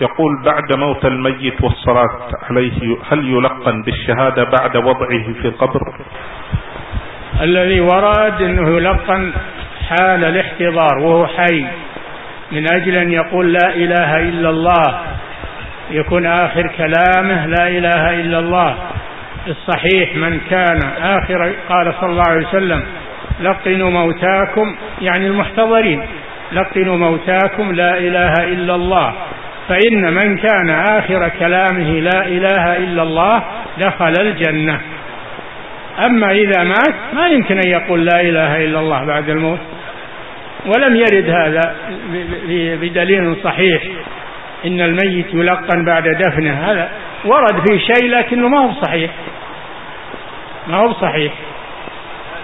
يقول بعد موت الميت والصلاة عليه هل يلقن بالشهادة بعد وضعه في القبر؟ الذي ورد أنه يلقن حال الاحتضار وهو حي. من أجل أن يقول لا إله إلا الله يكون آخر كلامه لا إله إلا الله. الصحيح من كان آخر قال صلى الله عليه وسلم لقنوا موتاكم يعني المحتضرين لقنوا موتاكم لا إله إلا الله. فإن من كان آخر كلامه لا إله إلا الله دخل الجنة. أما إذا مات ما يمكن أن يقول لا إله إلا الله بعد الموت. ولم يرد هذا بدليل صحيح. إن الميت يلقن بعد دفنه. هذا ورد في شيء لكنه ما هو صحيح. ما هو صحيح.